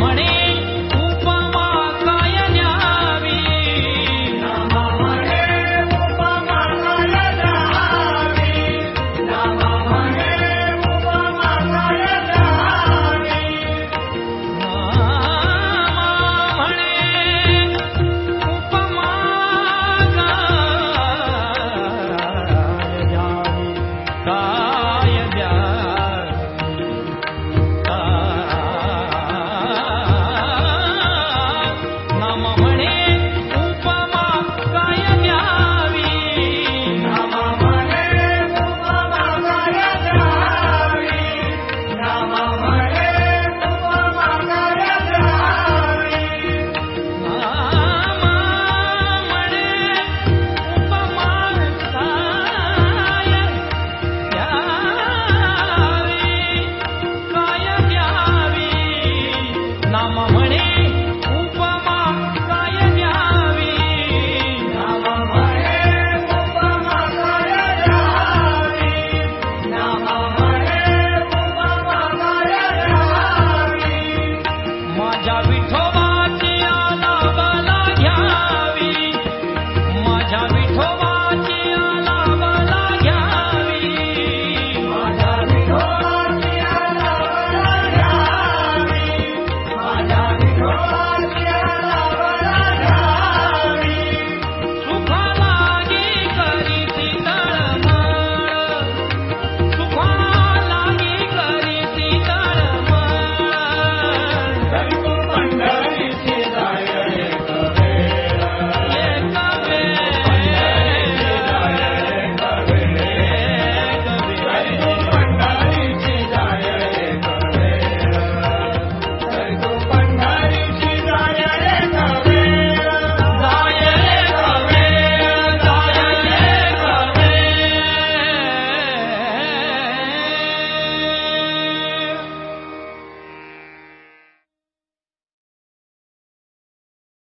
ಮಣಿ